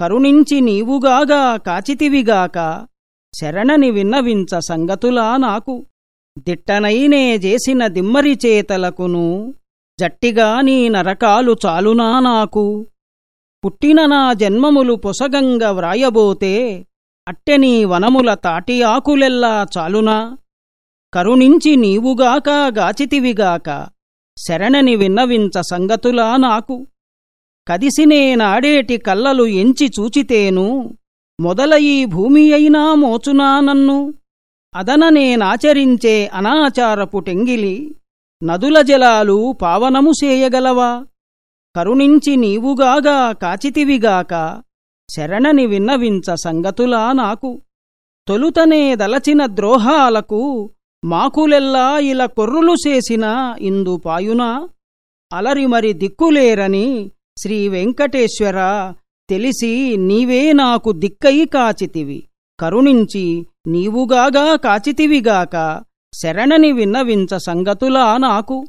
కరుణించి నీవుగాగా కాచితివిగాక శరణని విన్నవించ సంగతులా నాకు. దిట్టనైనే చేసిన దిమ్మరి చేతలకును జట్టిగా నీ నరకాలు చాలునా నాకు. పుట్టిన నా జన్మములు పొసగంగ వ్రాయబోతే అట్టెనీ వనముల తాటి ఆకులెల్లా చాలునా. కరుణించి నీవుగాక గాచితివిగాక శరణని విన్నవించ సంగతులా నాకు. కదిసినేనాడేటి కల్లలు ఎంచి చూచితేను మొదలయి భూమి అయినా మోచునా నన్ను. అదననేనాచరించే అనాచారపు టెంగిలి నదుల జలాలు పావనము సేయగలవా? కరుణించి నీవుగాగా కాచితివిగాక శరణని విన్నవించ సంగతులా నాకు. తొలుతనే దలచిన ద్రోహాలకు మాకులెల్లా ఇలా కొర్రులు చేసిన ఇందు పాయునా? అలరిమరి దిక్కులేరని శ్రీవెంకటేశ్వర తెలిసి నీవే నాకు దిక్కై కాచితివి. కరుణించి నీవుగాగా కాచితివిగాక శరణని విన్నవించ సంగతులా నాకు.